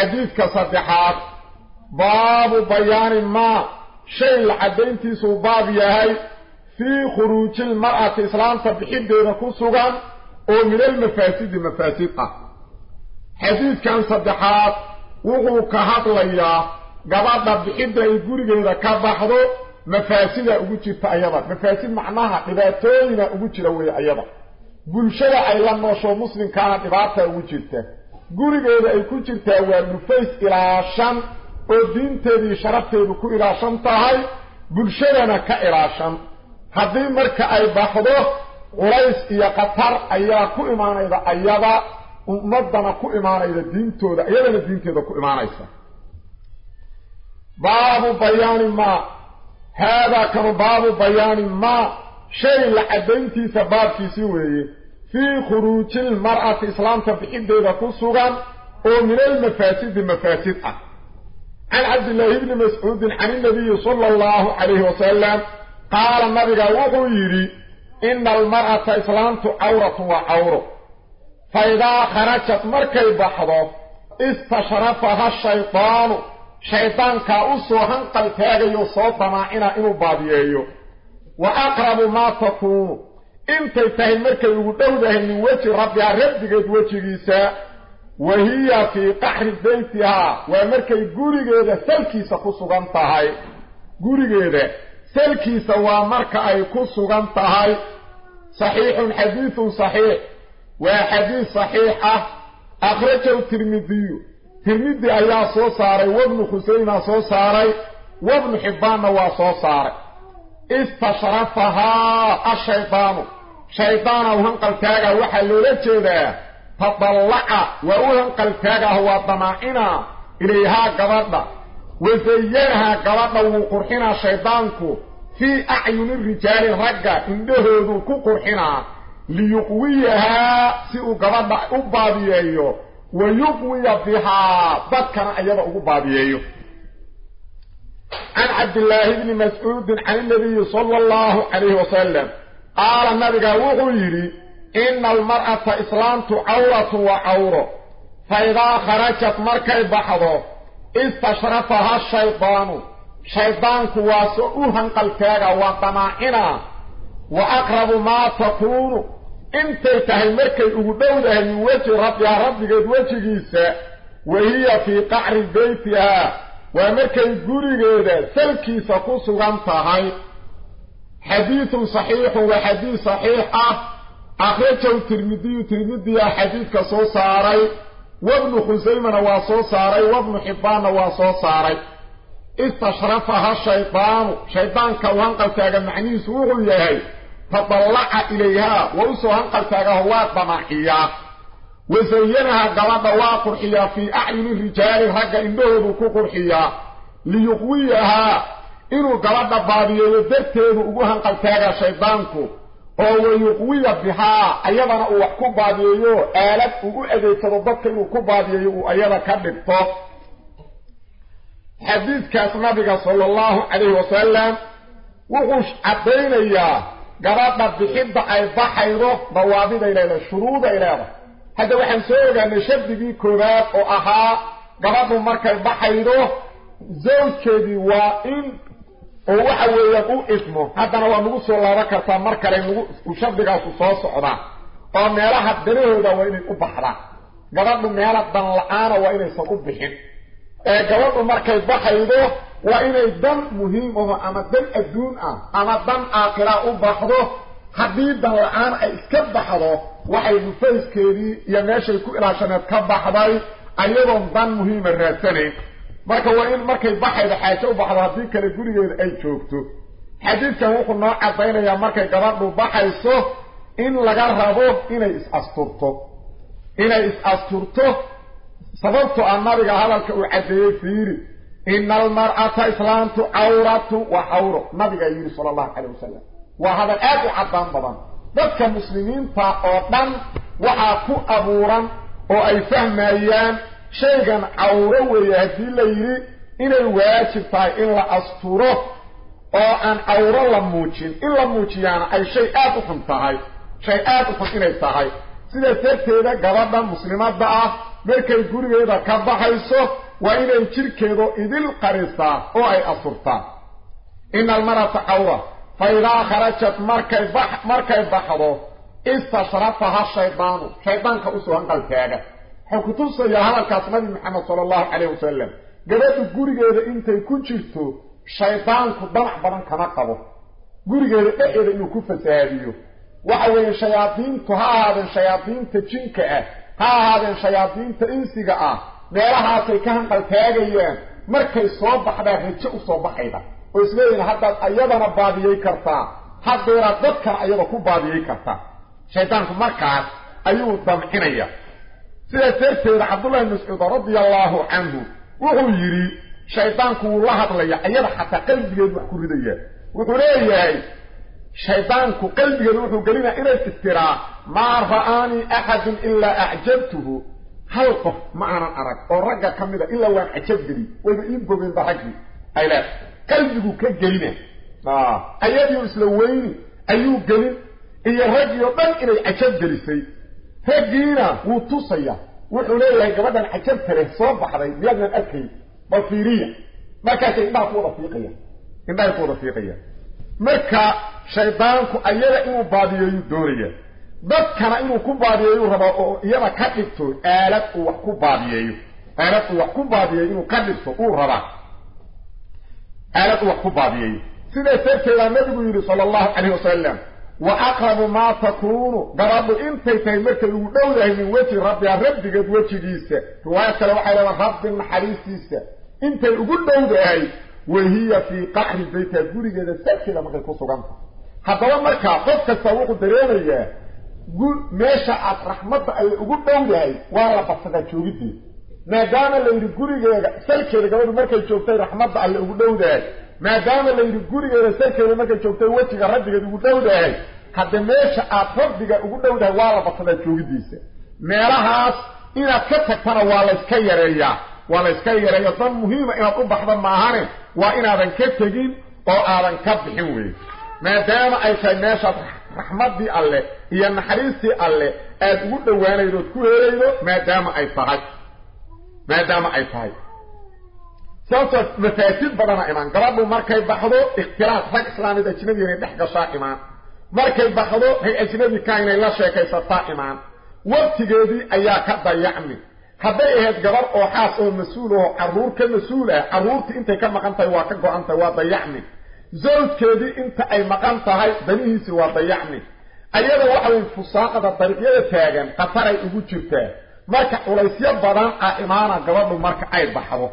حديث كصدحات. باب بيان ما شيء العدين تيسو باب يهي. في خروج المرأة إسلام تبحيب بينكو سوغان ومن المفاسد مفاسدة حديث كان صدحات. وغو كهات ليا. قبعد بحيب دي قريب إذا كبحرو مفاسدة أغوتي تأيضا مفاسد معناها إذا تأينا لوي أيضا قل شلع إلا النوشو مسلم كانت إبارتها أغوتي gurigeeda ay ku jirtaa waa dhufays ilaashan oo diinteedii sharafteedu ku ilaashan tahay bulshadana ka ilaashan haddii marka ay baxdo culays iyo khatar ayaa ku imaanayda ayada ummadana ku imaanayda diintooda iyadana diinteeda ku imaanaysa baabu bayaani maa haadaa kanu baabu bayaani maa shay la caddayntiisa baabkiisii weeye في خروج المرأة في إسلام تفعيد ديدا كسوغا ومن المفاتيد مفاتيدها عن عبد الله بن مسعود عن النبي صلى الله عليه وسلم قال النبي وغيري إن المرأة إسلام تعورة وعورة فإذا خرجت مركي بحضة استشرفها الشيطان. شيطان كأسوها انقل تاغي صوت معنا إنو بابيه وأقرب ما تكونه intay tahay markay ugu dhawdahay nin waji rabbi arabigeed wajigiisa وهي في قحر بيتها ومركي غوريغه سلكيسا كو سوغانتahay غوريغه سلكيسا وا مركا اي كو سوغانتahay صحيح حديث صحيح وحديث صحيحه اخرجه الترمذي ترمذي ايا سو وابن حسين سو وابن حبان وا سو استشرفها الشيطان شيطان أو وهن قلتاغا وحا لولتيغا فطلع هنقل قلتاغا هو الضماعنا إليها قبضا وزيّرها قبضا وقرحنا شيطانكو. في أعين الرجال رقا إنده ذوكو قرحنا ليقويها سيء قبضا أبابي أيو ويقوي بها. بكنا أيضا أبابي أيو عن عبد الله بن مسعود عن النبي صلى الله عليه وسلم. قال النبي وغير إن المرأة إسلام عورة وعورة. فإذا خرجت مركب بحضة استشرفها الشيطان. شيطان كواسعوها قلتها وطمائنا وأقرب ما تكون. انت تهي مركب أبدا من وجه رب يا رب قد وجه جيسا وهي في قعر بيتها. ومركب قريبا سلكي سقوص غمتها هاي. حديث صحيح وحديث صحيحة. أخيك الترمذي ترمذي حديث كسو ساري. وابن خزيمة واسو وابن حبان واسو استشرفها الشيطان. شيطان كوان قلت لك معني سوغ ليهي فطلع إليها. ورسو هن قلت لك هو الضمحية وزينها قلت واقرحية في أعين الرجال. هكا إنه ذكو قرحية ليقويها inuu gabadha baadiyeeyo darteedu ugu hanqaltaagaa shaydaanku oo wayuqwiya bihaa ayadana uu wax ku baadiyeeyo aalad uu u adeegsado dadka inuu ku baadiyeeyo uu ayada ka dhigto xadiidkaas nabiga sala allahu calayhi wasalam wuxuu caddaynayaa gabadha bixidda ay baxaydo dawaabiday leedahay shuruuday leedahay hadda waxaan soo ogaanay shardigii koowaad oo ahaa gabadhu markay baxaydo zawjkeedii waa in oo waxa weeyaan u idmo haddana waa nagu soo laaban kartaa mar kale nagu shardigaasu soo socdaa oo meelaha danahooda waa inay u baxdaan gabadhu meela dan la-aana waa inaysan u bixin ee gabadhu markay baxaydo waa inay dan muhiim aho ama dan adduun ah ama dan aakhira u baxdo haddii dan la-aan ay iska baxdo waxay nufayskeedii iyo meeshay ku ilaashaneed ka baxday ayadoon dan muhiima raadsanayn marka waa in markay baxaydo xaajo u baxdo haddii kale gurigeeda ay joogto xadiidkan wuxuu noo caddaynayaa markay gabadhu baxayso in laga rabo inay is-asturto inay is-asturto sababto ah nabiga hadalka uu caddeeyey fiiri ina almar'ata islaamtu cawratu wa cawro nabigaa yidhi sala allahu calayh wasalam waa hadal aad u caddaan badan dadka muslimiinta oo dhan waxaa ku abuuran oo ay fahmayaan شيغان عوره ويهدي يرى إن الواجب طاي إلا أسطوره أو أن عوره لموتين إلا موتين أي شيء آتفن طاي شيء آتفن إني طاي سيدة تكتيرة قبضة مسلمات دعا ملكة قريبة إذا كبضة حيثه وإن الكركيرة إذ القريصة أو أي أسطورتا إن المرأة عوره فإذا خرجت مركز بحضه إذا شرفها الشيطان الشيطان كأسوهن قلتها nabi maxamed sala allahu calayh wasalam gabadhu gurigeeda intay ku jirto shaydaanku danac badan kama qabo gurigeeda dhexeeda inuu ku fasahaadiyo waxa weeye shayaadiintu ha ahaadeen shayaadiinta jinka ah ha ahaadeen shayaadiinta insiga ah meelahaasay ka hanqaltaagayaan markay soo baxdaa rajo u soo baxayda oo isleeyihin haddaad ayadana baadiyey kartaa haddeeraad dadkana ayada ku baadiyey kartaa shaydaanku markaas ayuu damcinaya سيدة سير سيد عبد الله المسعود رضي الله عنه وهو يري شيطانك الله أطلي أيضا حتى قلبي يدو حكور دي وقل إيه شيطانك قلبي يدو حكور قلنا إلى السترا ما رفعاني أحد إلا أعجبته حلقه معنا أرق أرقه كمدا إلا وان أعجب لي وإذا ويبقى من ضحكي أي لا قلبي كجلنا أيضا يسلويني أيوب قلن إيا رجي وقل إلي أعجبني سيد هجينا وتصيا وحولي لها قبضا حكبت له صوب حري بيجنا الأكل مفيرية ما كانت إما فورة فيقية إما فورة فيقية مكة شيطانك أيضا إنه باديه دوريه دكا إنه كو باديه ربا إيما كتبتو آلت وحكو باديه آلت وحكو باديه إنه كتبتو ربا آلت وحكو باديه سنة سيدة النبي صلى الله عليه وسلم وأقرب ما تكون. قرب انت تيمرك ودود من وجه ربي ربي قد وجهيسا رواسة لوحة لما رب حريسيسا انت يقول دود اي وهي في قحر البيت. قولي قد سكي لما قد قصو حتى لما كافتك السوق الدرين اياه قول ماشا عط رحمة أي قول دود اي وارا بصدا جوبيدي ما قانا اللي قولي قد سكي لما قد قصو قمت رحمة أي قول دود maadaama la yidhi gurigeeda salkeeda markay joogtay wejiga rabbigeed ugu dhowdahay hadda meesha aad rabbiga ugu dhowdahay waa la badsadaa joogiddiisa meelahaas inaad ka tagtana waa layska yareeyaa waa layska yareeya dan muhiima inaad u baxda maahane waa inaadan ka tegin oo aadan ka bixin weeye maadaama ay tahay meeshaad raxmaddii alle iyo naxariistii alle aad ugu dhowaanaydo ood ku helaydo maadaama ay tahay maadaama ay tahay badana imaan gabadhu markay baxdo ikhtilaaf rag islaamid ajnabi inay dhex gashaa imaan markay baxdo rag ajnabi ka inay la sheekaysataa imaan waqtigeedii ayaa ka dayacmi hadday ahayd gabar oo xaas oo mas-uul oo carruur ka mas-uul ah carruurtii intay ka maqan tahay waa ka go-an tahay waa dayacmi zawjkeedii inta ay maqan tahay danihiisii waa dayacmi ayada waxa weye fusaaqada dariiqyada taagan khataray ugu jirtaa marka culaysyo badan a imaana gabadhu marka ay baxdo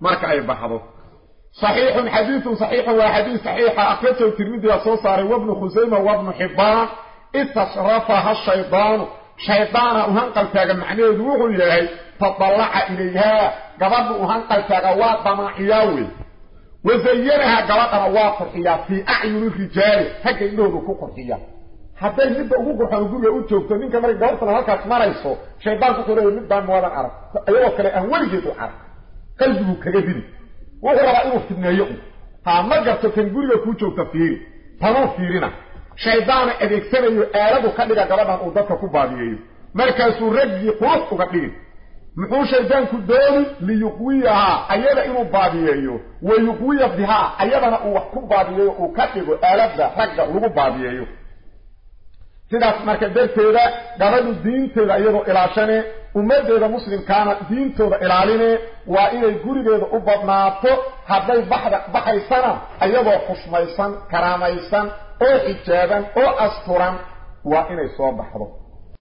مركع يبحضه صحيح حديث صحيح وحديث صحيح أخذت الترمذي الصوصاري وابن خزيمة وابن حبان اتصرفها الشيطان شيطان أهنقل تاقى معنى دوغ إليه فطلع إليها قبض أهنقل تاقى واد ضماعياوي وزيّنها قبض رواد فرحية في أعين الرجال هكا إنه ركوك فرحية حتى يبدأ أبوك وحنقول يا أوتي وفتنين كمالك دورتنا هكا اسمار يصو شيطان كتوري يبدأ موالا عرب أيوك لأهولي جيتو عرب kale aan weligeed u arag qalbiguu kaga didi wuxuu rabaa inuu fidneeyo u haa ma garto kan guriga kuu joogta fiiri. Tanuu fiirina. Shaydaana adeegsanayo aaladu ka dhiga gabadhan uu dadka ku baadiyeeyo. Markaasuu raggii qurux uga dhigi muxuu shaydaanku dooni liyuqwiyahaa ayada inuu baadiyeeyo. Wa yuqwiya bihaa ayadana uu wax ku baadiyeeyo uu ka dhigo aaladda ragga lagu baadiyeeyo sidaas marka darteeda gabadhu diinteeda iyadoo ilaashane ummaddeeda muslimkaana diintooda ilaaline waa inay gurigeeda u badnaato hadday baxda baxaysana iyadoo xushmaysan karaamaysan oo xijaaban oo asturan waa inay soo baxdo